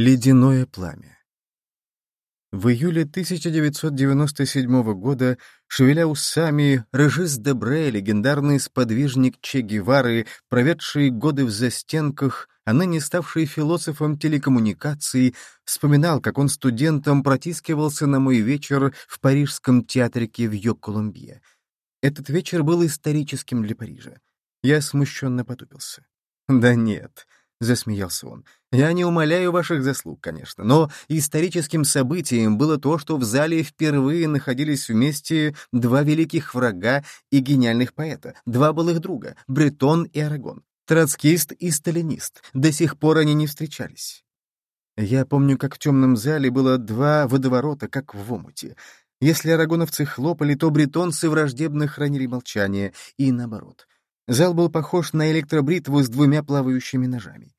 Ледяное пламя. В июле 1997 года, шевеля усами, Режис Дебре, легендарный сподвижник Че Гевары, проведший годы в застенках, а ныне ставший философом телекоммуникаций, вспоминал, как он студентом протискивался на мой вечер в парижском театрике в Йо-Колумбье. Этот вечер был историческим для Парижа. Я смущенно потупился. Да нет, — засмеялся он. «Я не умоляю ваших заслуг, конечно, но историческим событием было то, что в зале впервые находились вместе два великих врага и гениальных поэта, два былых друга — Бретон и Арагон, троцкист и сталинист. До сих пор они не встречались. Я помню, как в темном зале было два водоворота, как в омуте. Если арагоновцы хлопали, то бретонцы враждебно хранили молчание, и наоборот — Зал был похож на электробритву с двумя плавающими ножами.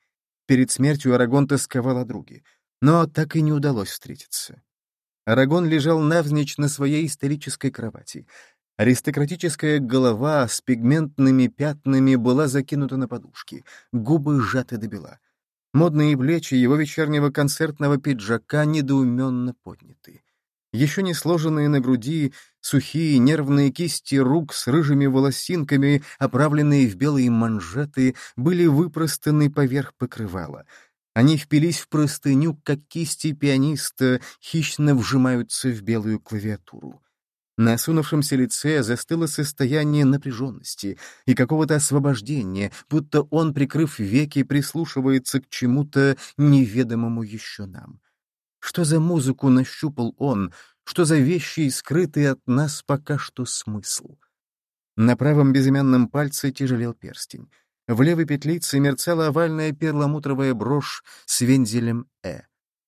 Перед смертью Арагон тосковал о друге, но так и не удалось встретиться. Арагон лежал навзничь на своей исторической кровати. Аристократическая голова с пигментными пятнами была закинута на подушки, губы сжаты до бела. Модные плечи его вечернего концертного пиджака недоуменно подняты. Еще не сложенные на груди сухие нервные кисти рук с рыжими волосинками, оправленные в белые манжеты, были выпростаны поверх покрывала. Они впились в простыню, как кисти пианиста хищно вжимаются в белую клавиатуру. На осунувшемся лице застыло состояние напряженности и какого-то освобождения, будто он, прикрыв веки, прислушивается к чему-то неведомому еще нам. Что за музыку нащупал он, что за вещи, скрытые от нас пока что смысл? На правом безымянном пальце тяжелел перстень. В левой петлице мерцала овальная перламутровая брошь с вензелем «Э».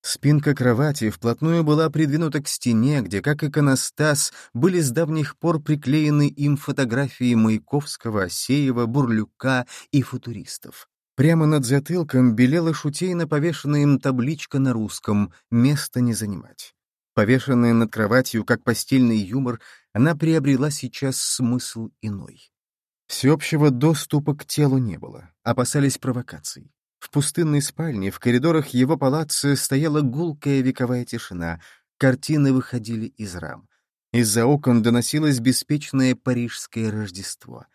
Спинка кровати вплотную была придвинута к стене, где, как иконостас, были с давних пор приклеены им фотографии Маяковского, Осеева, Бурлюка и футуристов. Прямо над затылком белела шутейно повешенная им табличка на русском «Место не занимать». Повешенная над кроватью, как постельный юмор, она приобрела сейчас смысл иной. Всеобщего доступа к телу не было, опасались провокаций. В пустынной спальне, в коридорах его палаца стояла гулкая вековая тишина, картины выходили из рам. Из-за окон доносилось беспечное парижское Рождество.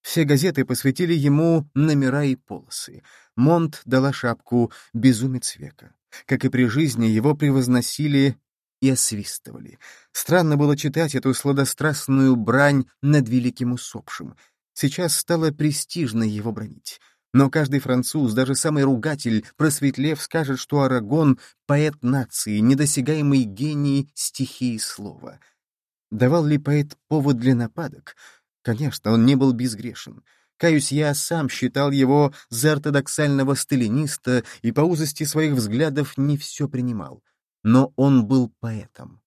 Все газеты посвятили ему номера и полосы. Монт дала шапку «Безумец века». Как и при жизни, его превозносили и освистывали. Странно было читать эту сладострастную брань над великим усопшим. Сейчас стало престижно его бронить. Но каждый француз, даже самый ругатель, просветлев, скажет, что Арагон — поэт нации, недосягаемый гений стихии слова. Давал ли поэт повод для нападок? Конечно, он не был безгрешен. Каюсь, я сам считал его за ортодоксального сталиниста и по узости своих взглядов не все принимал. Но он был поэтом.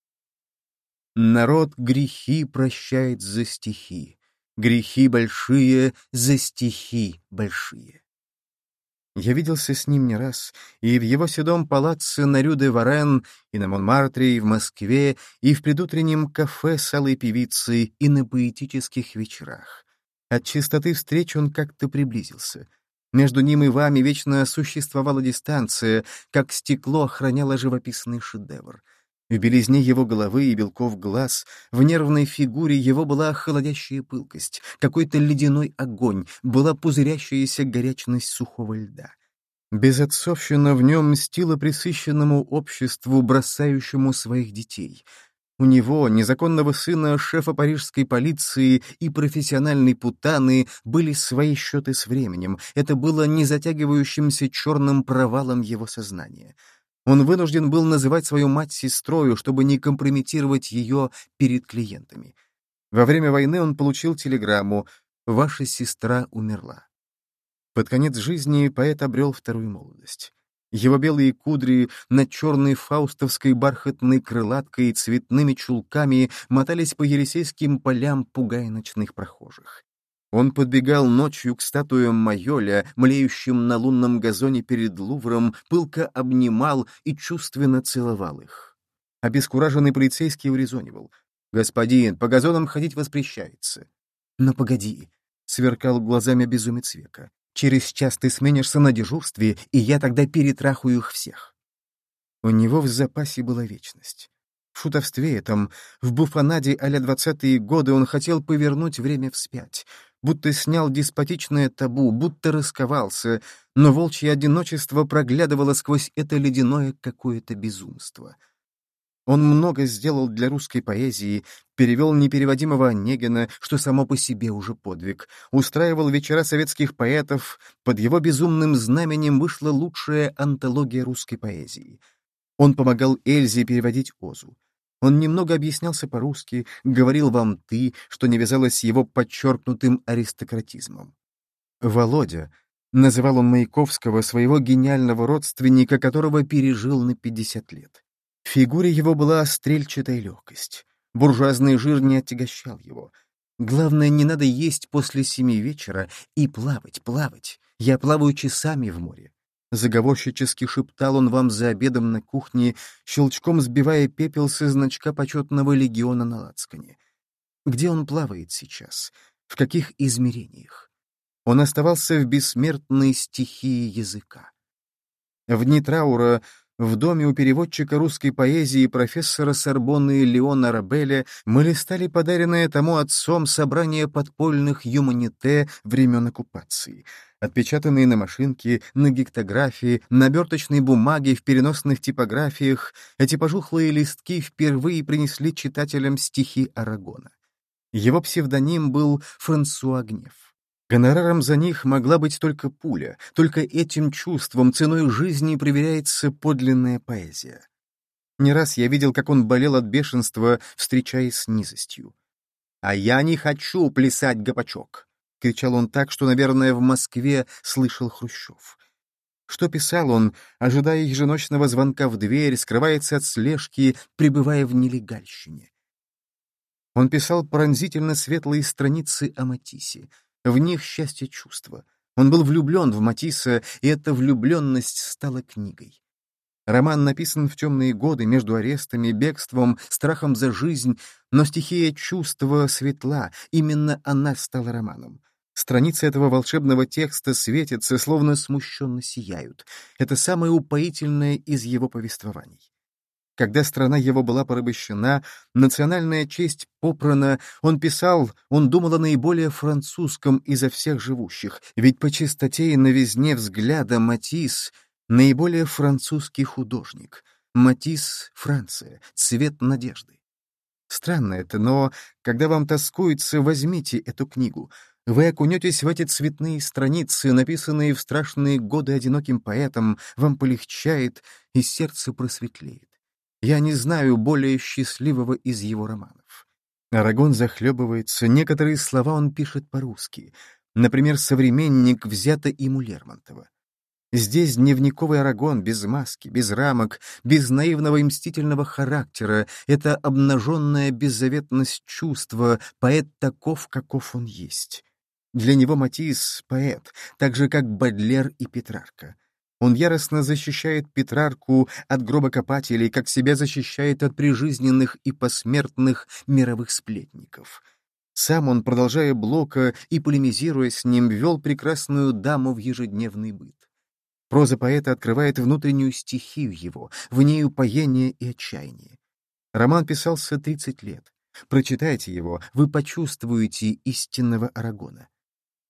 Народ грехи прощает за стихи, грехи большие за стихи большие. Я виделся с ним не раз, и в его седом палаце на Рю-де-Варен, и на Монмартре, и в Москве, и в предутреннем кафе с алой певицей, и на поэтических вечерах. От чистоты встреч он как-то приблизился. Между ним и вами вечно существовала дистанция, как стекло охраняло живописный шедевр — в белизне его головы и белков глаз, в нервной фигуре его была холодящая пылкость, какой-то ледяной огонь, была пузырящаяся горячность сухого льда. Безотцовщина в нем мстила присыщенному обществу, бросающему своих детей. У него, незаконного сына шефа парижской полиции и профессиональной путаны, были свои счеты с временем. Это было незатягивающимся черным провалом его сознания. Он вынужден был называть свою мать сестрою, чтобы не компрометировать ее перед клиентами. Во время войны он получил телеграмму «Ваша сестра умерла». Под конец жизни поэт обрел вторую молодость. Его белые кудри над черной фаустовской бархатной крылаткой и цветными чулками мотались по елисейским полям, пугая ночных прохожих. Он подбегал ночью к статуям Майоля, млеющим на лунном газоне перед Лувром, пылко обнимал и чувственно целовал их. Обескураженный полицейский урезонивал. «Господин, по газонам ходить воспрещается». «Но погоди», — сверкал глазами безумец века. «Через час ты сменишься на дежурстве, и я тогда перетрахаю их всех». У него в запасе была вечность. В шутовстве этом, в буфанаде а-ля двадцатые годы он хотел повернуть время вспять, будто снял деспотичное табу, будто расковался, но волчье одиночество проглядывало сквозь это ледяное какое-то безумство. Он много сделал для русской поэзии, перевел непереводимого Онегина, что само по себе уже подвиг, устраивал вечера советских поэтов, под его безумным знаменем вышла лучшая антология русской поэзии. Он помогал Эльзе переводить Озу. Он немного объяснялся по-русски, говорил вам «ты», что не вязалось с его подчеркнутым аристократизмом. Володя, называл он Маяковского, своего гениального родственника, которого пережил на 50 лет. Фигуре его была стрельчатая легкость. Буржуазный жир не отягощал его. Главное, не надо есть после семи вечера и плавать, плавать. Я плаваю часами в море. Заговорщически шептал он вам за обедом на кухне, щелчком сбивая пепел со значка почетного легиона на лацкане. Где он плавает сейчас? В каких измерениях? Он оставался в бессмертной стихии языка. В дни траура в доме у переводчика русской поэзии профессора Сорбонны Леона Рабеля мы листали подаренное тому отцом собрание подпольных юманите времен оккупации, отпечатанные на машинке, на гектографии, на оберточной бумаге, в переносных типографиях, эти пожухлые листки впервые принесли читателям стихи Арагона. Его псевдоним был Франсуа Гнев. Гонораром за них могла быть только пуля, только этим чувством, ценой жизни проверяется подлинная поэзия. Не раз я видел, как он болел от бешенства, встречаясь с низостью. «А я не хочу плясать гопачок!» — кричал он так, что, наверное, в Москве слышал Хрущев. Что писал он, ожидая еженочного звонка в дверь, скрывается от слежки, пребывая в нелегальщине. Он писал пронзительно светлые страницы о Матисе — в них счастье чувства. Он был влюблен в Матисса, и эта влюбленность стала книгой. Роман написан в темные годы между арестами, бегством, страхом за жизнь, но стихия чувства светла, именно она стала романом. Страницы этого волшебного текста светятся, словно смущенно сияют. Это самое упоительное из его повествований. Когда страна его была порабощена, национальная честь попрана, он писал, он думал о наиболее французском изо всех живущих, ведь по чистоте и новизне взгляда Матис — наиболее французский художник. Матис — Франция, цвет надежды. Странно это, но когда вам тоскуется, возьмите эту книгу. Вы окунетесь в эти цветные страницы, написанные в страшные годы одиноким поэтом, вам полегчает, и сердце просветлеет. Я не знаю более счастливого из его романов. Арагон захлебывается, некоторые слова он пишет по-русски. Например, «Современник» взято им у Лермонтова. Здесь дневниковый Арагон без маски, без рамок, без наивного и мстительного характера. Это обнаженная беззаветность чувства, поэт таков, каков он есть. Для него Матисс — поэт, так же, как Бадлер и Петрарка. Он яростно защищает Петрарку от гробокопателей, как себя защищает от прижизненных и посмертных мировых сплетников. Сам он, продолжая Блока и полемизируя с ним, вел прекрасную даму в ежедневный быт. Проза поэта открывает внутреннюю стихию его, в ней упоение и отчаяние. Роман писался 30 лет. Прочитайте его, вы почувствуете истинного Арагона.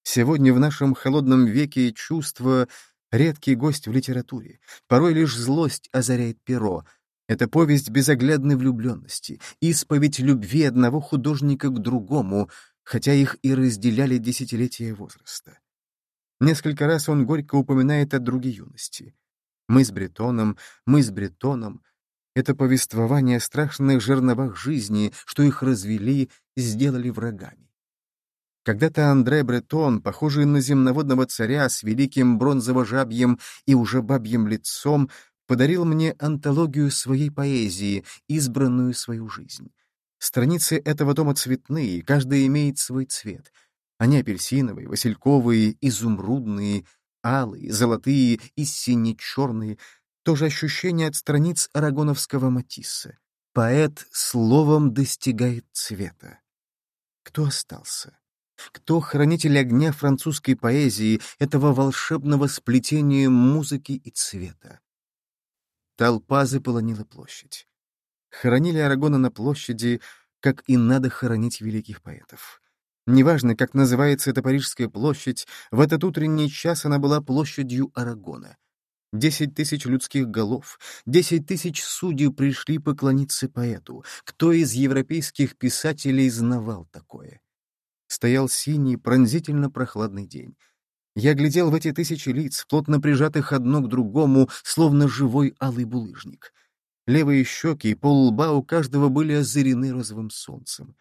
Сегодня в нашем холодном веке чувство редкий гость в литературе. Порой лишь злость озаряет перо. Это повесть безоглядной влюбленности, исповедь любви одного художника к другому, хотя их и разделяли десятилетия возраста. Несколько раз он горько упоминает о друге юности. Мы с Бретоном, мы с Бретоном. Это повествование о страшных жерновах жизни, что их развели, сделали врагами. Когда-то Андре Бретон, похожий на земноводного царя с великим бронзово-жабьем и уже бабьим лицом, подарил мне антологию своей поэзии, избранную свою жизнь. Страницы этого дома цветные, каждая имеет свой цвет. Они апельсиновые, васильковые, изумрудные, алые, золотые и сине-черные. То же ощущение от страниц арагоновского Матисса. Поэт словом достигает цвета. Кто остался? Кто хранитель огня французской поэзии, этого волшебного сплетения музыки и цвета? Толпа заполонила площадь. Хоронили Арагона на площади, как и надо хоронить великих поэтов. Неважно, как называется эта Парижская площадь, в этот утренний час она была площадью Арагона. Десять тысяч людских голов, десять тысяч судей пришли поклониться поэту. Кто из европейских писателей знавал такое? Стоял синий, пронзительно прохладный день. Я глядел в эти тысячи лиц, плотно прижатых одно к другому, словно живой алый булыжник. Левые щеки и пол лба у каждого были озарены розовым солнцем.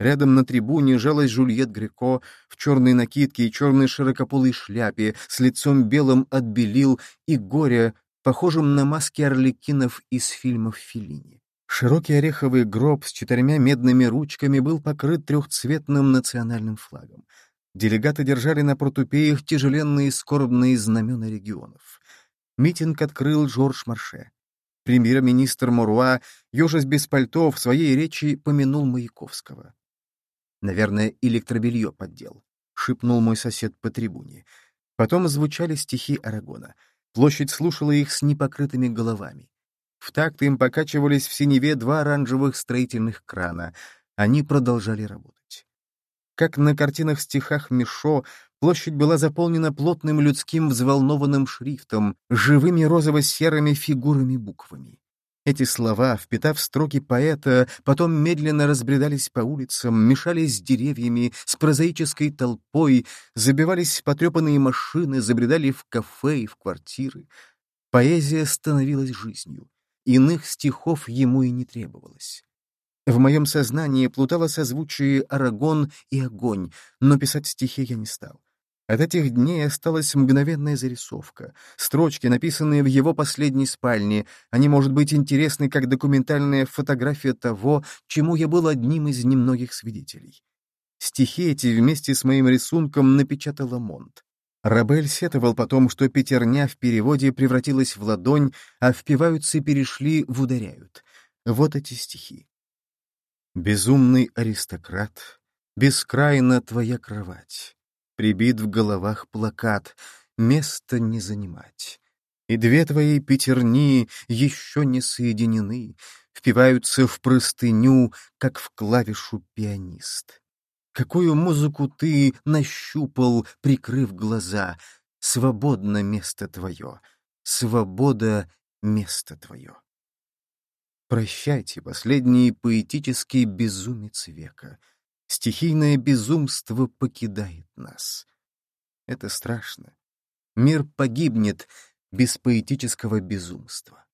Рядом на трибуне жалась Жульет Греко в черной накидке и черной широкополой шляпе, с лицом белым от белил и горя, похожим на маски орликинов из фильмов Филини. Широкий ореховый гроб с четырьмя медными ручками был покрыт трехцветным национальным флагом. Делегаты держали на протупеях тяжеленные скорбные знамена регионов. Митинг открыл Жорж Марше. Премьер-министр Муруа, ежась без пальто, в своей речи помянул Маяковского. «Наверное, электробелье поддел», — шепнул мой сосед по трибуне. Потом звучали стихи Арагона. Площадь слушала их с непокрытыми головами. В такт им покачивались в синеве два оранжевых строительных крана. Они продолжали работать. Как на картинах-стихах Мишо, площадь была заполнена плотным людским взволнованным шрифтом, живыми розово-серыми фигурами-буквами. Эти слова, впитав строки поэта, потом медленно разбредались по улицам, мешались с деревьями, с прозаической толпой, забивались в потрепанные машины, забредали в кафе и в квартиры. Поэзия становилась жизнью. Иных стихов ему и не требовалось. В моем сознании плутало созвучие «Арагон» и «Огонь», но писать стихи я не стал. От этих дней осталась мгновенная зарисовка. Строчки, написанные в его последней спальне, они, может быть, интересны как документальная фотография того, чему я был одним из немногих свидетелей. Стихи эти вместе с моим рисунком напечатала Монт. Рабель сетовал потом, что пятерня в переводе превратилась в ладонь, а впиваются перешли в ударяют. Вот эти стихи. Безумный аристократ, бескрайна твоя кровать, Прибит в головах плакат, место не занимать. И две твои пятерни еще не соединены, Впиваются в простыню, как в клавишу пианист. Какую музыку ты нащупал, прикрыв глаза? Свободно место твое, свобода — место твое. Прощайте, последний поэтический безумец века. Стихийное безумство покидает нас. Это страшно. Мир погибнет без поэтического безумства.